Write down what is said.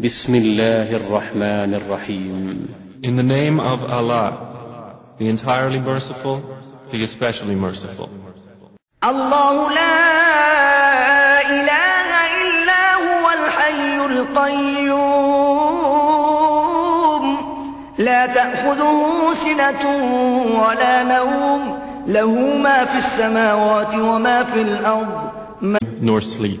بسم الله الرحمن الرحيم In the name of Allah, the entirely merciful, the especially merciful. الله لا إله إلا هو الحي القيوم لا تأخذه سنة ولا نوم له ما في السماوات وما في الأرض nor sleep.